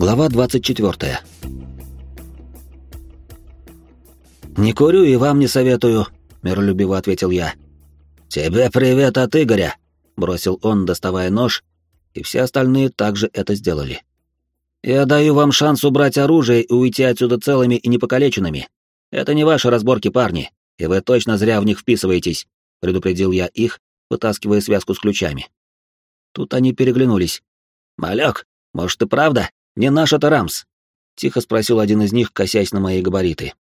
Глава 24. «Не курю и вам не советую», — миролюбиво ответил я. «Тебе привет от Игоря», — бросил он, доставая нож, и все остальные также это сделали. «Я даю вам шанс убрать оружие и уйти отсюда целыми и непокалеченными. Это не ваши разборки, парни, и вы точно зря в них вписываетесь», — предупредил я их, вытаскивая связку с ключами. Тут они переглянулись. «Малек, может и правда? Не наш это Рамс?» — тихо спросил один из них, косясь на мои габариты.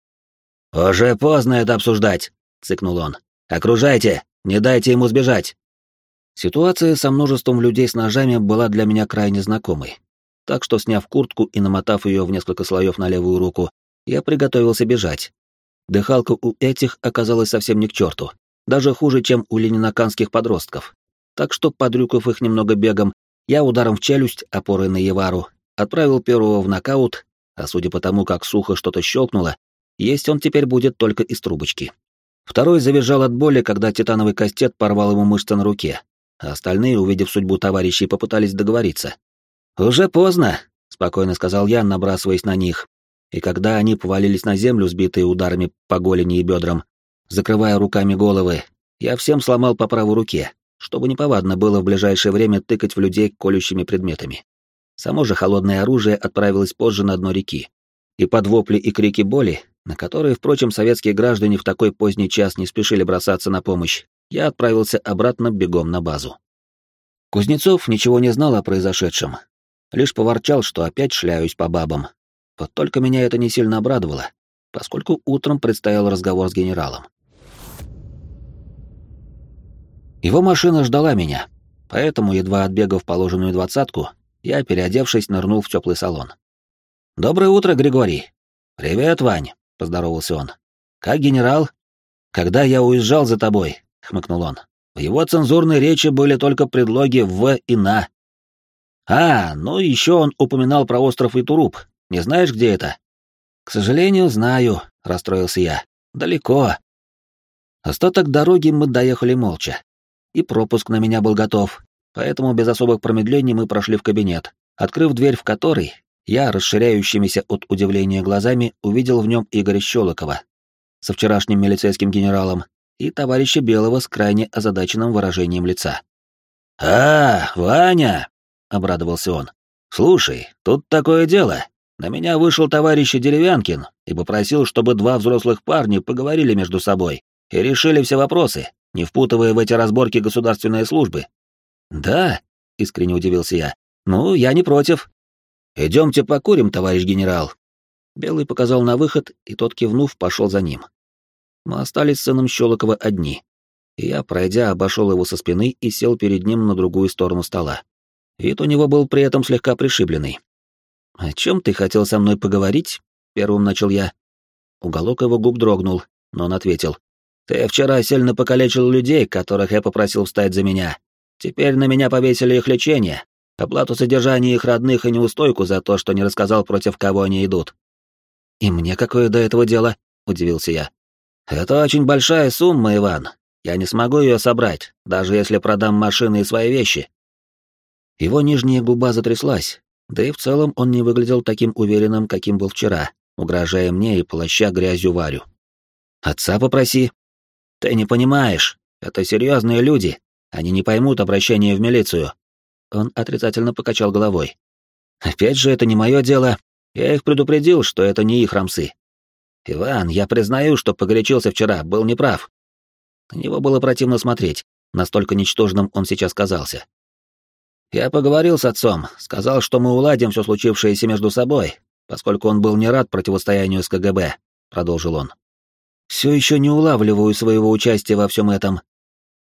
«Уже поздно это обсуждать», — цыкнул он. «Окружайте, не дайте ему сбежать». Ситуация со множеством людей с ножами была для меня крайне знакомой. Так что, сняв куртку и намотав ее в несколько слоев на левую руку, я приготовился бежать. Дыхалка у этих оказалась совсем не к черту, даже хуже, чем у ленинаканских подростков. Так что, подрюкав их немного бегом, я ударом в челюсть, опорой на Евару, отправил первого в нокаут, а судя по тому, как сухо что-то щелкнуло, есть он теперь будет только из трубочки. Второй завизжал от боли, когда титановый кастет порвал ему мышцы на руке, а остальные, увидев судьбу товарищей, попытались договориться. «Уже поздно», — спокойно сказал я, набрасываясь на них, и когда они повалились на землю, сбитые ударами по голени и бедрам, закрывая руками головы, я всем сломал по правой руке, чтобы неповадно было в ближайшее время тыкать в людей колющими предметами. Само же холодное оружие отправилось позже на дно реки. И под вопли и крики боли, на которые, впрочем, советские граждане в такой поздний час не спешили бросаться на помощь, я отправился обратно бегом на базу. Кузнецов ничего не знал о произошедшем, лишь поворчал, что опять шляюсь по бабам. Вот только меня это не сильно обрадовало, поскольку утром предстоял разговор с генералом. Его машина ждала меня, поэтому, едва отбегав положенную двадцатку, я, переодевшись, нырнул в теплый салон. «Доброе утро, Григорий!» «Привет, Вань!» — поздоровался он. «Как генерал?» «Когда я уезжал за тобой», — хмыкнул он, — «в его цензурной речи были только предлоги «в» и «на». «А, ну еще он упоминал про остров Итуруп. Не знаешь, где это?» «К сожалению, знаю», — расстроился я. «Далеко». Остаток дороги мы доехали молча и пропуск на меня был готов, поэтому без особых промедлений мы прошли в кабинет, открыв дверь в который, я, расширяющимися от удивления глазами, увидел в нем Игоря Щелокова со вчерашним милицейским генералом и товарища Белого с крайне озадаченным выражением лица. «А, Ваня!» — обрадовался он. «Слушай, тут такое дело. На меня вышел товарищ Деревянкин и попросил, чтобы два взрослых парня поговорили между собой и решили все вопросы не впутывая в эти разборки государственные службы. Да, искренне удивился я. Ну, я не против. Идемте покурим, товарищ генерал. Белый показал на выход, и тот, кивнув, пошел за ним. Мы остались с сыном Щелокова одни. Я, пройдя, обошел его со спины и сел перед ним на другую сторону стола. Вид у него был при этом слегка пришибленный. «О чем ты хотел со мной поговорить?» — первым начал я. Уголок его губ дрогнул, но он ответил. Ты вчера сильно покалечил людей, которых я попросил встать за меня. Теперь на меня повесили их лечение, оплату содержания их родных и неустойку за то, что не рассказал, против кого они идут. И мне какое до этого дело? Удивился я. Это очень большая сумма, Иван. Я не смогу ее собрать, даже если продам машины и свои вещи. Его нижняя губа затряслась, да и в целом он не выглядел таким уверенным, каким был вчера, угрожая мне и полоща грязью Варю. «Отца попроси», ты не понимаешь, это серьезные люди, они не поймут обращение в милицию. Он отрицательно покачал головой. Опять же, это не мое дело. Я их предупредил, что это не их рамсы. Иван, я признаю, что погорячился вчера, был неправ. На него было противно смотреть, настолько ничтожным он сейчас казался. Я поговорил с отцом, сказал, что мы уладим все случившееся между собой, поскольку он был не рад противостоянию с КГБ, продолжил он. Все еще не улавливаю своего участия во всем этом.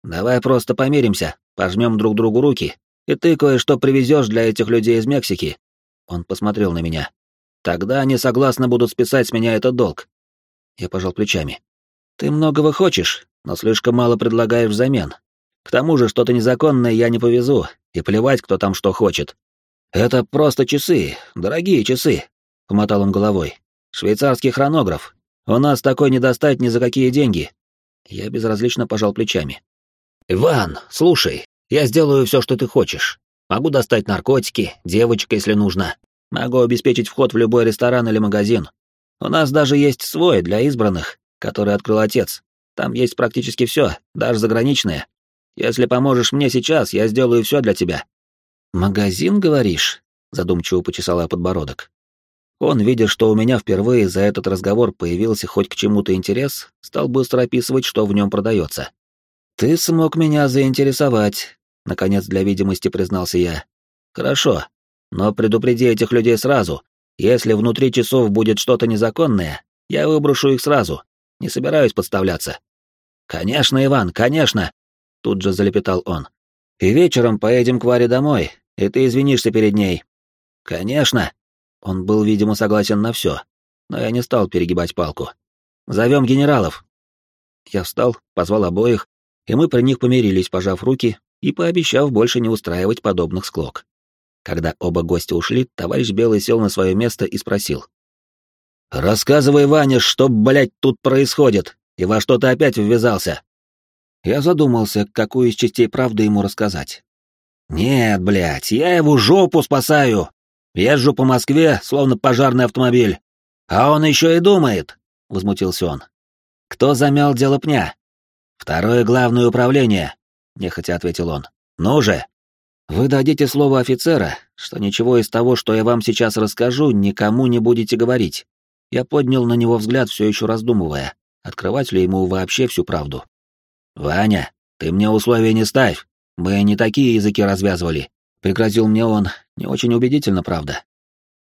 Давай просто помиримся, пожмем друг другу руки, и ты кое-что привезешь для этих людей из Мексики. Он посмотрел на меня. Тогда они согласны будут списать с меня этот долг. Я пожал плечами. Ты многого хочешь, но слишком мало предлагаешь взамен. К тому же что-то незаконное я не повезу, и плевать, кто там что хочет. Это просто часы, дорогие часы, помотал он головой. Швейцарский хронограф, у нас такой не достать ни за какие деньги. Я безразлично пожал плечами. Иван, слушай, я сделаю все, что ты хочешь. Могу достать наркотики, девочек, если нужно. Могу обеспечить вход в любой ресторан или магазин. У нас даже есть свой для избранных, который открыл отец. Там есть практически все, даже заграничное. Если поможешь мне сейчас, я сделаю все для тебя». «Магазин, говоришь?» — задумчиво почесала подбородок. Он, видя, что у меня впервые за этот разговор появился хоть к чему-то интерес, стал быстро описывать, что в нем продается. «Ты смог меня заинтересовать», — наконец для видимости признался я. «Хорошо, но предупреди этих людей сразу. Если внутри часов будет что-то незаконное, я выброшу их сразу. Не собираюсь подставляться». «Конечно, Иван, конечно!» — тут же залепетал он. «И вечером поедем к Варе домой, и ты извинишься перед ней». «Конечно!» Он был, видимо, согласен на все, но я не стал перегибать палку. «Зовем генералов!» Я встал, позвал обоих, и мы при них помирились, пожав руки и пообещав больше не устраивать подобных склок. Когда оба гостя ушли, товарищ Белый сел на свое место и спросил. «Рассказывай, Ваня, что, блядь, тут происходит, и во что ты опять ввязался?» Я задумался, какую из частей правды ему рассказать. «Нет, блядь, я его жопу спасаю! Езжу по Москве, словно пожарный автомобиль. А он еще и думает!» — возмутился он. «Кто замял дело пня?» «Второе главное управление», — нехотя ответил он. «Ну же!» Вы дадите слово офицера, что ничего из того, что я вам сейчас расскажу, никому не будете говорить. Я поднял на него взгляд, все еще раздумывая, открывать ли ему вообще всю правду. «Ваня, ты мне условия не ставь, мы не такие языки развязывали», — пригрозил мне он, не очень убедительно, правда.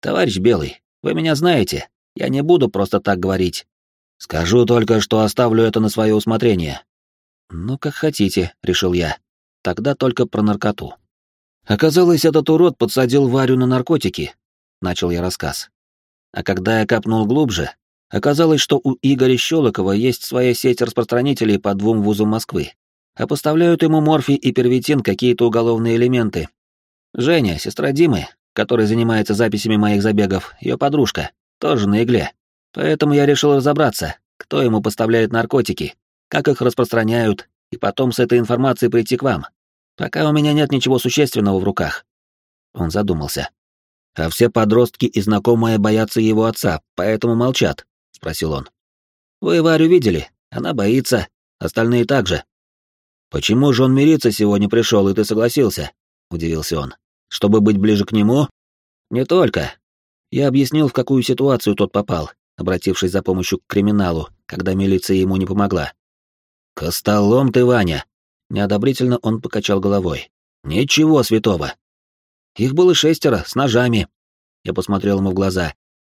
«Товарищ Белый, вы меня знаете, я не буду просто так говорить. Скажу только, что оставлю это на свое усмотрение». «Ну, как хотите», — решил я. «Тогда только про наркоту». Оказалось, этот урод подсадил Варю на наркотики, начал я рассказ. А когда я копнул глубже, оказалось, что у Игоря Щелокова есть своя сеть распространителей по двум вузам Москвы, а поставляют ему морфий и первитин какие-то уголовные элементы. Женя, сестра Димы, которая занимается записями моих забегов, ее подружка, тоже на игле. Поэтому я решил разобраться, кто ему поставляет наркотики, как их распространяют, и потом с этой информацией прийти к вам. Пока у меня нет ничего существенного в руках. Он задумался. А все подростки и знакомые боятся его отца, поэтому молчат, спросил он. Вы Варю видели? Она боится, остальные также. Почему же он мириться сегодня пришел, и ты согласился? удивился он. Чтобы быть ближе к нему? Не только. Я объяснил, в какую ситуацию тот попал, обратившись за помощью к криминалу, когда милиция ему не помогла. «Костолом ты, Ваня!» Неодобрительно он покачал головой. «Ничего святого. Их было шестеро, с ножами». Я посмотрел ему в глаза.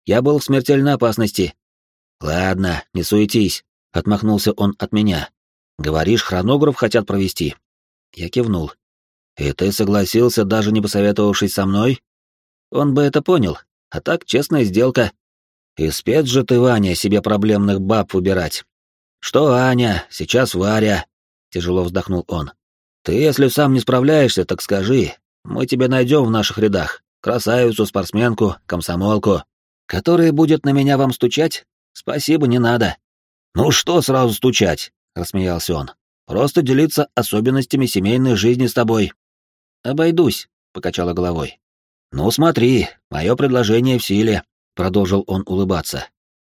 «Я был в смертельной опасности». «Ладно, не суетись», — отмахнулся он от меня. «Говоришь, хронограф хотят провести?» Я кивнул. «И ты согласился, даже не посоветовавшись со мной?» «Он бы это понял, а так честная сделка. И спец же ты, Ваня, себе проблемных баб выбирать. Что Аня, сейчас Варя, — тяжело вздохнул он. «Ты, если сам не справляешься, так скажи. Мы тебя найдем в наших рядах. Красавицу, спортсменку, комсомолку. Которая будет на меня вам стучать? Спасибо, не надо». «Ну что сразу стучать?» — рассмеялся он. «Просто делиться особенностями семейной жизни с тобой». «Обойдусь», — покачала головой. «Ну смотри, мое предложение в силе», — продолжил он улыбаться.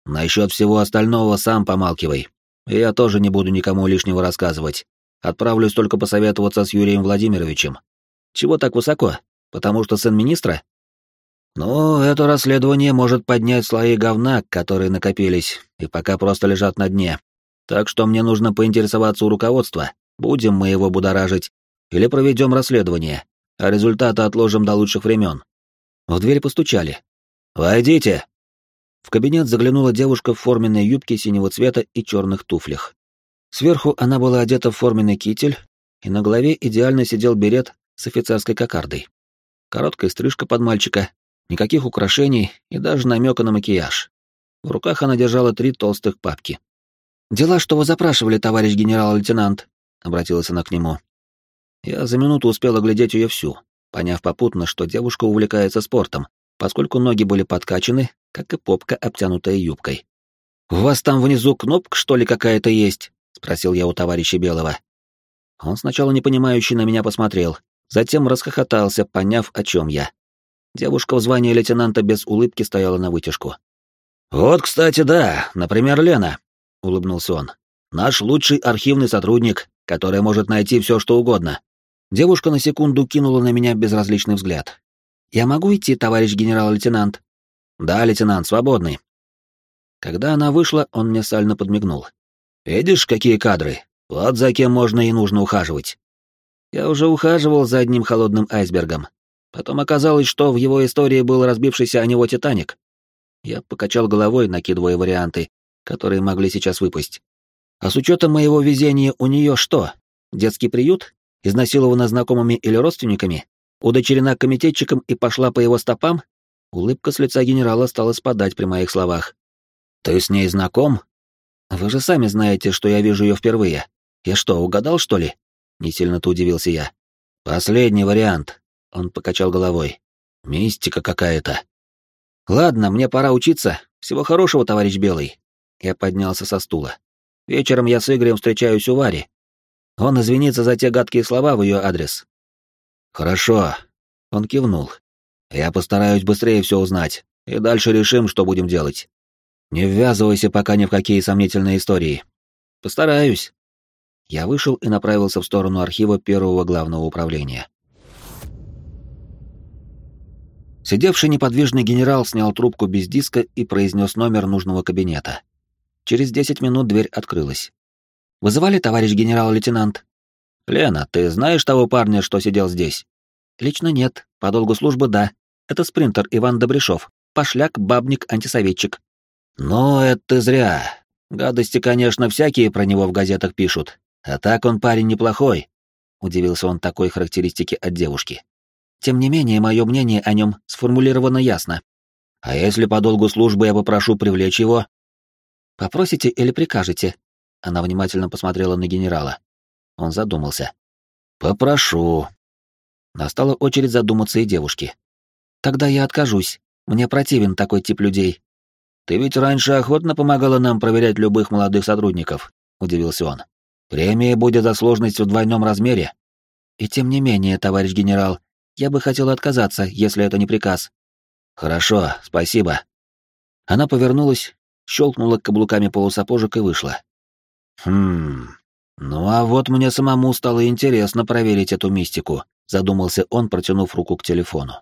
«Насчет всего остального сам помалкивай. Я тоже не буду никому лишнего рассказывать. Отправлюсь только посоветоваться с Юрием Владимировичем. Чего так высоко? Потому что сын министра? Ну, это расследование может поднять слои говна, которые накопились, и пока просто лежат на дне. Так что мне нужно поинтересоваться у руководства, будем мы его будоражить, или проведем расследование, а результаты отложим до лучших времен. В дверь постучали. «Войдите!» В кабинет заглянула девушка в форменной юбке синего цвета и черных туфлях. Сверху она была одета в форменный китель, и на голове идеально сидел берет с офицерской кокардой. Короткая стрижка под мальчика, никаких украшений и даже намека на макияж. В руках она держала три толстых папки. «Дела, что вы запрашивали, товарищ генерал-лейтенант», — обратилась она к нему. Я за минуту успел оглядеть ее всю, поняв попутно, что девушка увлекается спортом, поскольку ноги были подкачаны, как и попка, обтянутая юбкой. «У вас там внизу кнопка, что ли, какая-то есть?» — спросил я у товарища Белого. Он сначала непонимающе на меня посмотрел, затем расхохотался, поняв, о чем я. Девушка в звании лейтенанта без улыбки стояла на вытяжку. «Вот, кстати, да, например, Лена», — улыбнулся он. «Наш лучший архивный сотрудник, который может найти все, что угодно». Девушка на секунду кинула на меня безразличный взгляд. «Я могу идти, товарищ генерал-лейтенант?» «Да, лейтенант, свободный». Когда она вышла, он мне сально подмигнул. «Видишь, какие кадры? Вот за кем можно и нужно ухаживать». Я уже ухаживал за одним холодным айсбергом. Потом оказалось, что в его истории был разбившийся о него «Титаник». Я покачал головой, накидывая варианты, которые могли сейчас выпасть. А с учетом моего везения у нее что? Детский приют? Изнасилована знакомыми или родственниками? Удочерена комитетчиком и пошла по его стопам? Улыбка с лица генерала стала спадать при моих словах. «Ты с ней знаком?» «Вы же сами знаете, что я вижу ее впервые. Я что, угадал, что ли?» Не сильно-то удивился я. «Последний вариант», — он покачал головой. «Мистика какая-то». «Ладно, мне пора учиться. Всего хорошего, товарищ Белый». Я поднялся со стула. «Вечером я с Игорем встречаюсь у Вари. Он извинится за те гадкие слова в ее адрес». «Хорошо», — он кивнул. «Я постараюсь быстрее все узнать, и дальше решим, что будем делать. Не ввязывайся пока ни в какие сомнительные истории». «Постараюсь». Я вышел и направился в сторону архива первого главного управления. Сидевший неподвижный генерал снял трубку без диска и произнес номер нужного кабинета. Через десять минут дверь открылась. «Вызывали, товарищ генерал-лейтенант?» «Лена, ты знаешь того парня, что сидел здесь?» «Лично нет. По долгу службы — да. Это спринтер Иван Добряшов. Пошляк, бабник, антисоветчик». «Но это зря. Гадости, конечно, всякие про него в газетах пишут. А так он парень неплохой», — удивился он такой характеристике от девушки. Тем не менее, мое мнение о нем сформулировано ясно. А если по долгу службы я попрошу привлечь его? Попросите или прикажете? Она внимательно посмотрела на генерала. Он задумался. Попрошу. Настала очередь задуматься и девушке. Тогда я откажусь. Мне противен такой тип людей. Ты ведь раньше охотно помогала нам проверять любых молодых сотрудников, удивился он. Премия будет за сложность в двойном размере. И тем не менее, товарищ генерал, я бы хотела отказаться, если это не приказ. Хорошо, спасибо. Она повернулась, щелкнула каблуками полусапожек и вышла. Хм. Ну а вот мне самому стало интересно проверить эту мистику, задумался он, протянув руку к телефону.